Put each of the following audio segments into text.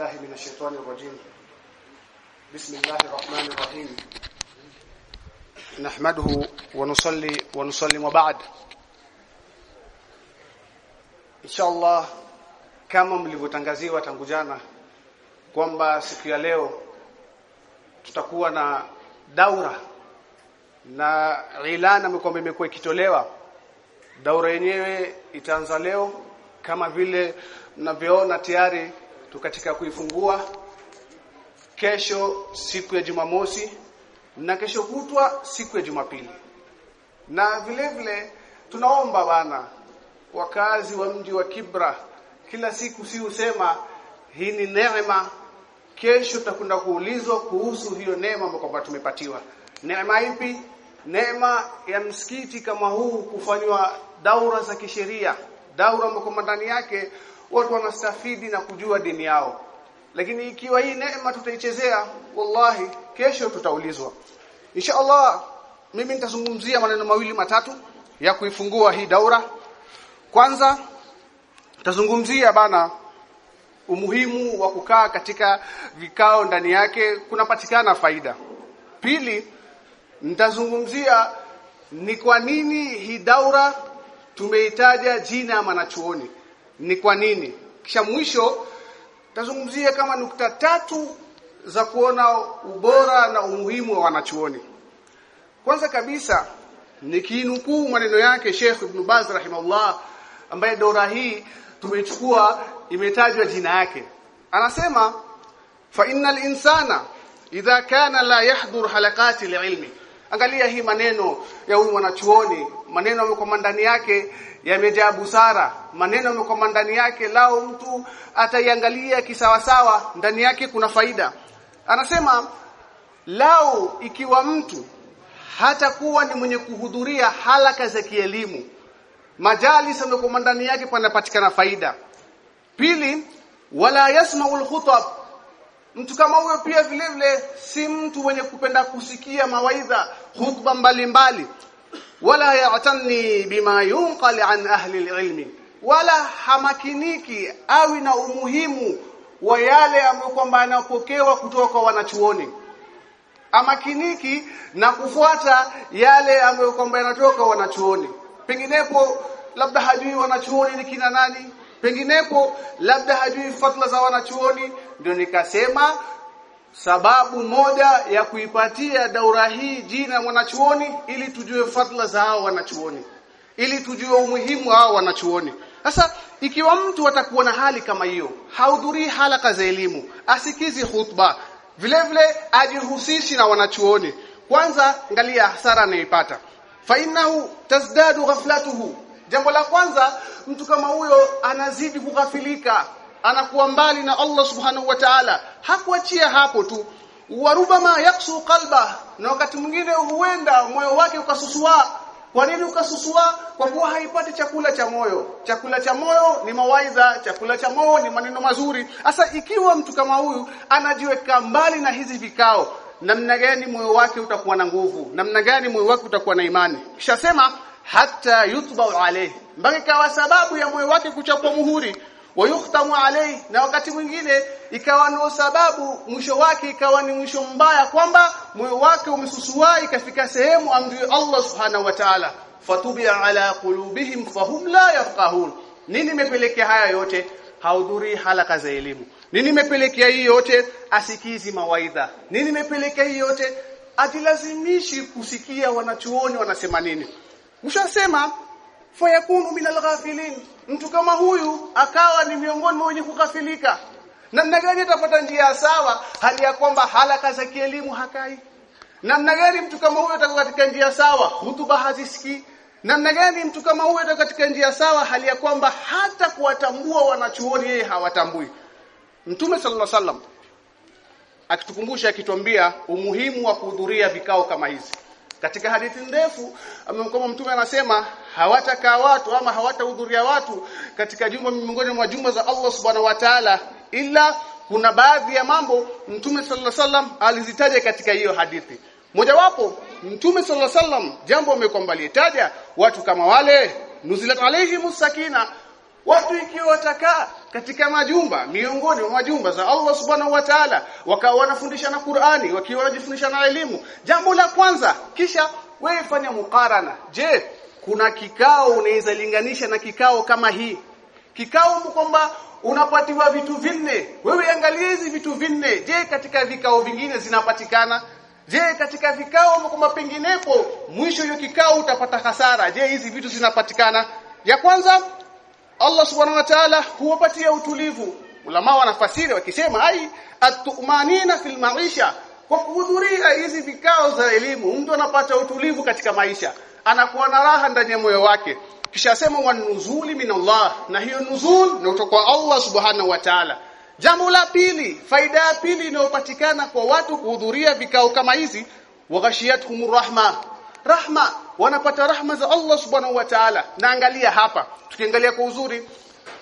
بالله من الشيطان الرجيم بسم الله الرحمن الرحيم نحمده ونصلي ونسلم وبعد إن شاء الله kama mlivyotangaziwa tangu jana kwamba siku ya leo tutakuwa na daura na ilana kwamba imekuwa ikitolewa daura yenyewe itaanza leo kama vile mnavyoona tayari tu katika kuifungua kesho siku ya Jumamosi na kesho kutwa siku ya Jumapili. Na vile vile tunaomba bana wakazi wa mji wa Kibra kila siku si usema hii ni neema. Kesho tutakwenda kuulizwa kuhusu hiyo neema ambayo kwamba tumepatiwa. Neema ipi? Neema ya msikiti kama huu kufanywa daura za kisheria daura ambayo ndani yake watu wanastafidi na kujua dini yao. Lakini ikiwa hii neema tutaichezea wallahi kesho tutaulizwa. Insha Allah mimi nitazungumzia maneno mawili matatu ya kuifungua hii daura. Kwanza tazungumzia bana umuhimu wa kukaa katika vikao ndani yake kunapatikana faida. Pili nitazungumzia ni kwa nini hii daura tumeitaja jina ya mwanachuoni ni kwa nini? Kisha mwisho tazungumzia kama nukta tatu za kuona ubora na umuhimu wa wanachuoni. Kwanza kabisa nikinukuu maneno yake Sheikh Ibn Baz rahimahullah ambaye dora hii tumechukua imetajwa jina yake. Anasema fa innal insana idha kana la yahdhur halaqati liilmi angalia hii maneno ya huyu mwanachuoni. Maneno yamekwama ndani yake yamejaa busara. Maneno yamekwama ndani yake lao mtu ataiangalia kisawasawa ndani yake kuna faida. Anasema lao ikiwa mtu hata kuwa ni mwenye kuhudhuria halaka za kielimu majalis yamekuwa ndani yake panapatikana faida. Pili wala yasma'ul khutab mtu kama huyo pia vile vile si mtu mwenye kupenda kusikia mawaidha hutuba mbalimbali. Wala ya'tani bima yunqal an ahli ilmi wala hamakiniki awi na umuhimu wa yale ambayo kwamba anapokewa kutoka kwa wanachuoni. Amakiniki na kufuata yale ambayo kwamba yanatoka wanachuoni. Penginepo labda hajui wanachuoni ni kina nani penginepo labda hajui fatla za wanachuoni ndio nikasema sababu moja ya kuipatia daura hii jina mwanachuoni ili tujue fatla za hao wanachuoni ili tujue umuhimu hao wanachuoni. Sasa ikiwa mtu atakuwa na hali kama hiyo haudhurii halaka za elimu asikizi khutba vile vile ajihusishi na wanachuoni kwanza angalia hasara anayoipata fa innahu tazdadu ghaflatuhu jambo la kwanza mtu kama huyo anazidi kughafilika anakuwa mbali na Allah subhanahu wa ta'ala. Hakuachia hapo tu. Warubama yaksu qalba na wakati mwingine huenda moyo wake ukasusua kwa nini ukasusua kwa kuwa haipati chakula cha moyo. Chakula cha moyo ni mawaidha chakula cha moyo ni maneno mazuri. Sasa ikiwa mtu kama huyu anajiweka mbali na hizi vikao namna gani moyo wake utakuwa na nguvu? Namna gani moyo wake utakuwa na imani? Kisha sema hata yutba alayhi mpaka ikawa sababu ya moyo wake kuchapwa muhuri. Wayukhtamu alayhi na wakati mwingine ikawa ndio sababu mwisho wake ikawa ni mwisho mbaya kwamba moyo wake umesusua ikafika sehemu amri Allah subhanahu wa ta'ala. Fatubia ala qulubihim fahum la yafqahun. Nini imepelekea haya yote? Haudhuri halaka za elimu. Nini imepelekea hii yote? Asikizi mawaidha. Nini imepelekea hii yote? Atilazimishi kusikia wanachuoni wanasema nini Mshasema fayakunu minal ghafilin. Mtu kama huyu akawa ni miongoni mwa wenye kughafilika namna gani atapata njia sawa? Hali ya kwamba halaka za kielimu hakai. Namna gani mtu kama huyu atakuwa katika njia sawa? Hutuba hazisikii. Namna gani mtu kama huyu atakuwa katika njia sawa? Hali ya kwamba hata kuwatambua wanachuoni yeye hawatambui. Mtume sallallahu alaihi wasallam akitukumbusha akituambia umuhimu wa kuhudhuria vikao kama hizi katika hadithi ndefu amemkoma mtume anasema hawatakaa watu ama hawatahudhuria watu katika jumba miongoni mwa jumba za Allah subhanahu wa ta'ala ila kuna baadhi ya mambo mtume sallallahu alaihi alizitaja katika hiyo hadithi. Mojawapo mtume sallallahu alaihi jambo amekwamba litaja watu kama wale nuzilat alaihi musakina watu ikiwa watakaa katika majumba miongoni mwa majumba za Allah subhanahu wa ta'ala wakawa wanafundishana Qur'ani wakiwa wanajifundisha na elimu. Jambo la kwanza kisha wewe fanya mukarana je kuna kikao unaweza linganisha na kikao kama hii? Kikao kwamba unapatiwa vitu vinne. Wewe angalia hizi vitu vinne. Je katika vikao vingine zinapatikana? Je katika vikao kwamba penginepo mwisho hiyo kikao utapata hasara? Je hizi vitu zinapatikana? Ya kwanza Allah subhanahu wa ta'ala huwapatia utulivu. Ulama wanafasiri wakisema ai atumanina fil maisha. Kwa kuhudhuria hizi vikao za elimu mtu anapata utulivu katika maisha. Anakuwa na raha ndani ya moyo wake. Kisha sema wanuzuli min Allah. Na hiyo nuzul ni kutoka Allah subhanahu wa ta'ala. Jambo la pili faida ya pili inayopatikana kwa watu kuhudhuria vikao kama hizi waghashiyatuhum rahma. Rahma wanapata rahma za Allah subhanahu wa ta'ala. Na angalia hapa tukiangalia kwa uzuri.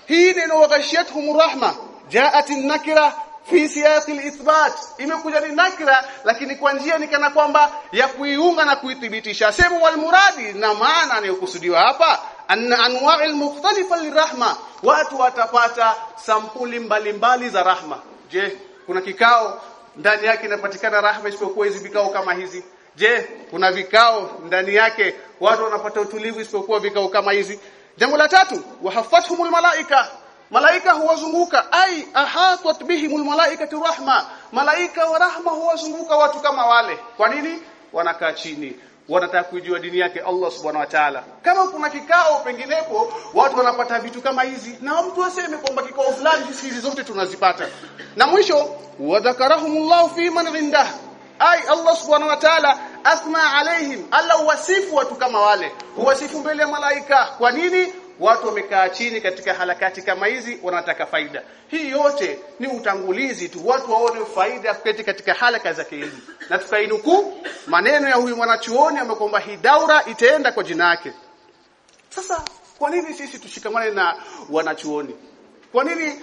Hii neno waghashiyatuhum rahma jaat nakira fi siyaq al-ithbat. Imekuja ni nakira lakini kwa njia ni kana kwamba ya kuiunga na kuithibitisha. Sema wal muradi na maana anayokusudiwa hapa anna anwa' al-mukhtalifa lirahma watu watapata sampuli mbalimbali mbali za rahma. Je kuna kikao ndani yake inapatikana rahma isipokuwa hizi vikao kama hizi je kuna vikao ndani yake? Watu wanapata utulivu isipokuwa vikao kama hizi. Jambo la tatu wahafathumul malaika. Malaika huwazunguka. Ai ahatat bihimul malaikatu rahma. Malaika wa rahma huwazunguka watu kama wale. Kwa nini? Wanakaa chini. Wanataka kujua dini yake Allah subhanahu wa ta'ala. Kama kuna kikao penginepo watu wanapata vitu kama hizi na mtu aseme kwamba kikao fulani hizi zote tunazipata. Na mwisho wadhakarahumullahu fi man indah ai Allah subhanahu wa ta'ala asma alaihim alla wasifu watu kama wale wasifu mbele ya malaika. Kwa nini? Watu wamekaa chini katika harakati kama hizi wanataka faida. Hii yote ni utangulizi tu watu waone faida kuketi katika halaka za kielimu na tukainuku maneno ya huyu mwanachuoni amekwamba hii daura itaenda kwa jina yake. Sasa kwa nini sisi tushikamane na wanachuoni? Kwa nini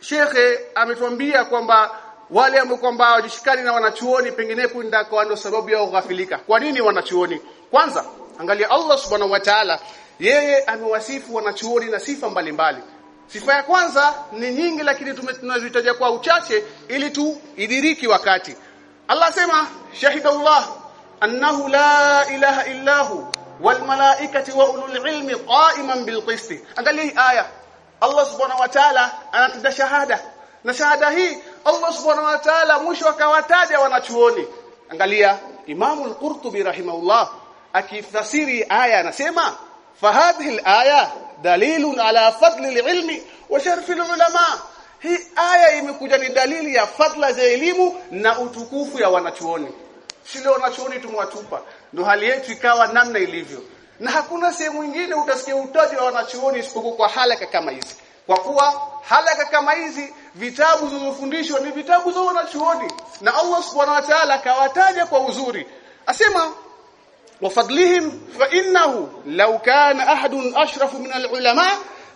shekhe ametuambia kwamba wale ambao kwamba wajishikani na wanachuoni penginepo ndako ndio sababu ya ghafilika kwa nini wanachuoni? Kwanza angalia Allah subhanahu wa ta'ala yeye amewasifu wanachuoni na sifa mbalimbali. Mbali. sifa ya kwanza ni nyingi lakini tunazitaja kwa uchache ili tu idiriki wakati. Allah sema shahidallah annahu la ilaha illa hu wal malaikati wa ulul ilmi qa'iman bil qisti. angalia aya. Allah subhanahu wa ta'ala anataja shahada. Na shahada hii Allah subhanahu wa ta'ala mwisho akawataja wanachuoni. Angalia Imam al-Qurtubi rahimahullah akifasiri aya anasema fahadhil aya dalilun ala fadli al-ilmi wa sharfi al-ulama. Hii aya imekuja ni dalili ya fadla za elimu na utukufu ya wanachuoni. Si leo wanachuoni tumwatupa ndo hali yetu ikawa namna ilivyo. Na hakuna sehemu nyingine utasikia utaji wa wanachuoni isipokuwa kwa halaka kama hizi. Kwa kuwa halaka kama hizi vitabu zilizofundishwa ni vitabu za wanachuoni. Na Allah subhanahu wa ta'ala akawataja kwa uzuri. Asema wafadlihim fa innahu law kana ahadun ashrafu min alulama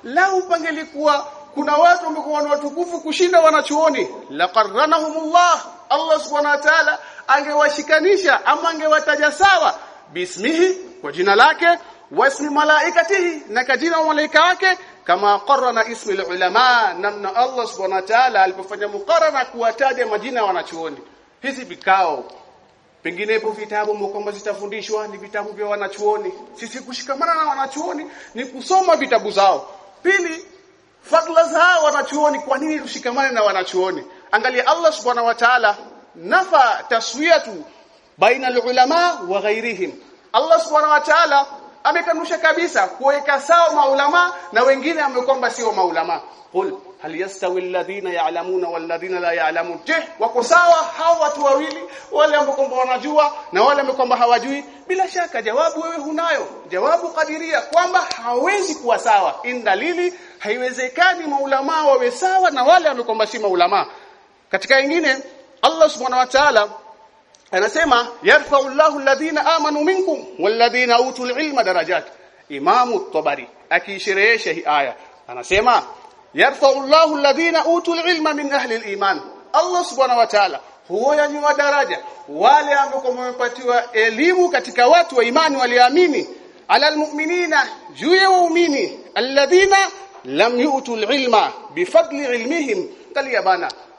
law pangelikuwa kuna watu wamekuwa na watukufu kushinda wanachuoni laqarranahumullah Allah. Subhanahu wa ta'ala angewashikanisha ama angewataja sawa bismihi kwa jina lake wasmi malaikatihi na kajina wa malaika wake kama qarrana ismi ulama namna Allah subhanahu wa ta'ala alipofanya muqarrana kuwataja majina wanachuoni. Hizi vikao penginepo vitabu kwamba zitafundishwa ni vitabu vya wanachuoni. Sisi kushikamana na wanachuoni ni kusoma vitabu zao. Pili fadla zao wanachuoni kwa nini tushikamane na wanachuoni? Angalia Allah subhanahu wa ta'ala nafa taswiyatu baina ulama wa ghairihim. Allah subhanahu wa ta'ala amekanusha kabisa kuweka sawa maulama na wengine amekwamba sio maulama. Qul hal yastawi alladhina ya'lamuna walladhina la ya'lamun? Je wako sawa hao watu wawili? Wale ambao kwamba wanajua na wale ambao kwamba hawajui? Bila shaka jawabu wewe hunayo. Jawabu kadiria kwamba hawezi kuwa sawa. In dalili haiwezekani maulama wawe sawa na wale ambao kwamba si maulama. Katika wengine Allah subhanahu wa ta'ala anasema yarfa'u Allahu alladhina amanu minkum walladhina utul ilma darajat. Imamu Tabari akiisherehesha hii aya anasema yarfa'u Allahu alladhina utul ilma min ahli al-iman. Allah subhanahu wa ta'ala huwanyanyua daraja wale ambao wamepatiwa elimu katika watu wa imani waliamini. Ala almu'minina juu ya waumini alladhina lam yu'tul ilma bifadli ilmihim. Kalia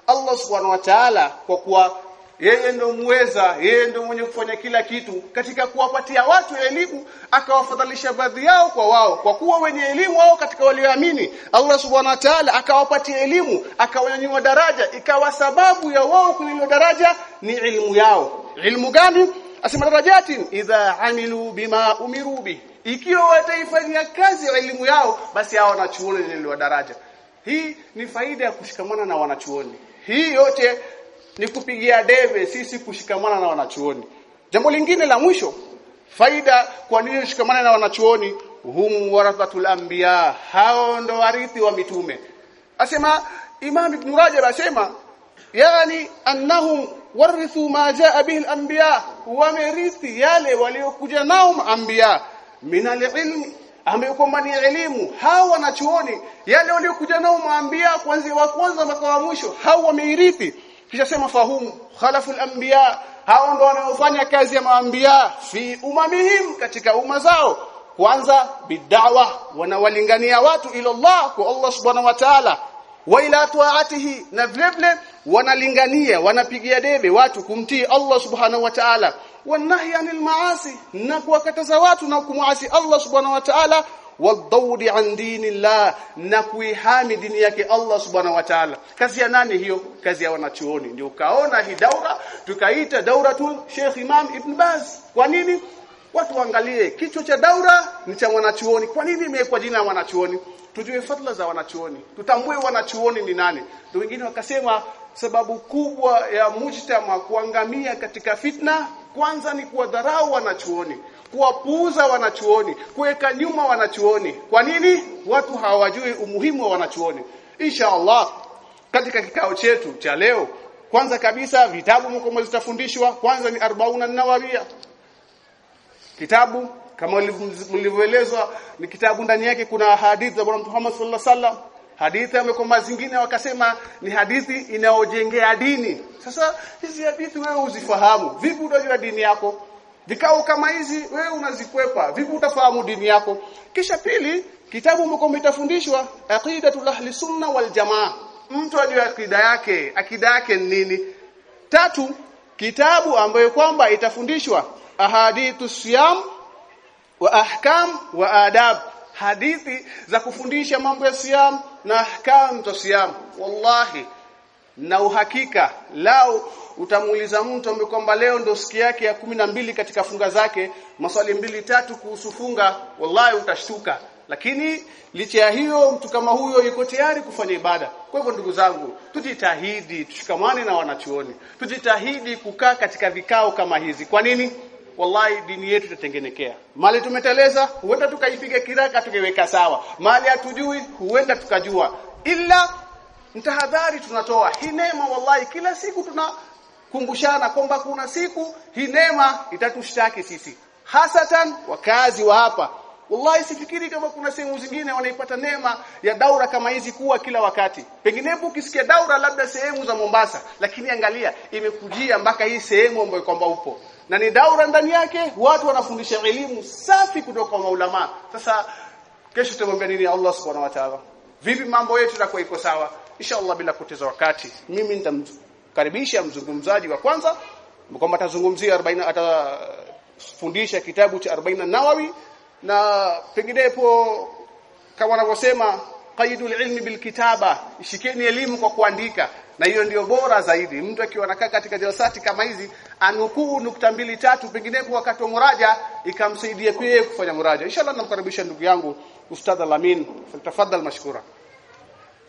Allah subhanahu wa ta'ala kwa kuwa yeye ndo muweza yeye ndo mwenye kufanya kila kitu katika kuwapatia watu elimu akawafadhalisha baadhi yao kwa wao kwa kuwa wenye elimu wao katika walioamini. Allah subhanahu wa ta'ala akawapatia elimu akawanyanyua daraja. Ikawa sababu ya wao kunyanyua daraja ni ilmu yao. Ilmu gani? Asema darajatin idha amilu bima umiru bi. Ikiwa wataifanyia kazi elimu yao basi hao wanachuoni ni daraja. Hii ni faida ya kushikamana na wanachuoni. Hii yote ni kupigia debe sisi kushikamana na wanachuoni. Jambo lingine la mwisho faida kwa nini kushikamana na wanachuoni? Hum warathatul anbiya hao ndo warithi wa mitume. Asema imam ibn rajab asema yani annahum warithu ma jaa bihi al-anbiya wamerithi yale waliokuja nao anbiya. Min al-ilm amekomani ni elimu hao wanachuoni yale waliokuja nao maambia kuanzia wa kwanza mpaka wa mwisho hao wameirithi kisha sema fahum khalaful anbiya hao ndo wanaofanya kazi ya maambia fi umamihim katika umma zao. Kwanza bidawa wanawalingania watu ila Allah kwa Allah subhanahu wa ta'ala. Wa ila taatihi na vile vile wanalingania wanapigia debe watu kumtii Allah subhanahu wa ta'ala. Wanahi anil maasi na kuwakataza watu na kumuasi Allah subhanahu wa ta'ala wadawdi an dinillah na kuihami dini yake Allah subhanahu wa ta'ala. Kazi ya nani hiyo? Kazi ya wanachuoni. Ndio ukaona hii daura tukaita dauratul Sheikh Imam Ibn Baz. Kwa nini? Watu waangalie kichwa cha daura ni cha wanachuoni kwa nini imewekwa jina la wanachuoni tujue fadhila za wanachuoni. Tutambue wanachuoni ni nani. Ndio wengine wakasema sababu kubwa ya mujtama kuangamia katika fitna kwanza ni kuwadharau wanachuoni kuwapuuza wanachuoni kuweka nyuma wanachuoni. Kwa nini? Watu hawajui umuhimu wa wanachuoni. Insha Allah katika kikao chetu cha leo kwanza kabisa vitabu mko zitafundishwa kwanza ni 40 nawawia kitabu kama mlivyoelezwa ni kitabu ndani yake kuna hadithi za Bwana Muhammad sallallahu alaihi wasallam. Hadithi amekoma zingine wakasema ni hadithi inayojengea dini. Sasa hizi hadithi wewe uzifahamu vipi utajua dini yako vikao kama hizi wewe unazikwepa. Vipi utafahamu dini yako? Kisha pili kitabu mko itafundishwa aqidatul ahli sunna wal jamaa. Mtu ajue akida yake. Akida yake ni nini? Tatu kitabu ambayo kwamba itafundishwa ahadithu siyam wa ahkam wa adab. Hadithi za kufundisha mambo ya siyam na ahkam za siyam. Wallahi na uhakika lao utamuuliza mtu ambaye kwamba leo ndio siku yake ya kumi na mbili katika funga zake maswali mbili tatu kuhusu funga wallahi utashtuka. Lakini licha ya hiyo mtu kama huyo yuko tayari kufanya ibada. Kwa hivyo ndugu zangu tujitahidi tushikamane na wanachuoni. Tujitahidi kukaa katika vikao kama hizi. Kwa nini? Wallahi dini yetu itatengenekea. Mali tumeteleza huenda tukaipiga kiraka tukiweka sawa. Mali hatujui huenda tukajua. Ila mtahadhari tunatoa. Hii neema wallahi kila siku tunakumbushana kwamba kuna siku hii neema itatushtaki sisi. Hasatan wakazi wa hapa. Wallahi sifikiri kama kuna sehemu zingine wanaipata neema ya daura kama hizi kuwa kila wakati. Penginepo ukisikia daura labda sehemu za Mombasa lakini angalia imekujia mpaka hii sehemu ambayo kwamba upo. Na ni daura ndani yake watu wanafundisha elimu safi kutoka kwa maulama. Sasa kesho tutamwambia nini? Allah subhanahu wa ta'ala vipi mambo yetu yatakuwa iko sawa? Inshallah bila kupoteza wakati mimi nitamkaribisha mzungumzaji wa kwanza kwamba atazungumzia 40 atafundisha kitabu cha 40 Nawawi na penginepo kama wanavyosema qaidul ilmi bil kitaba ishikeni elimu kwa kuandika. Na hiyo ndio bora zaidi. Mtu akiwa nakaa katika jalsati kama hizi anukuu nukta mbili tatu penginepo wakati wa muraja ikamsaidia pia kufanya muraja. Inshallah namkaribisha ndugu yangu ustadh Lamin tafadhal mashkura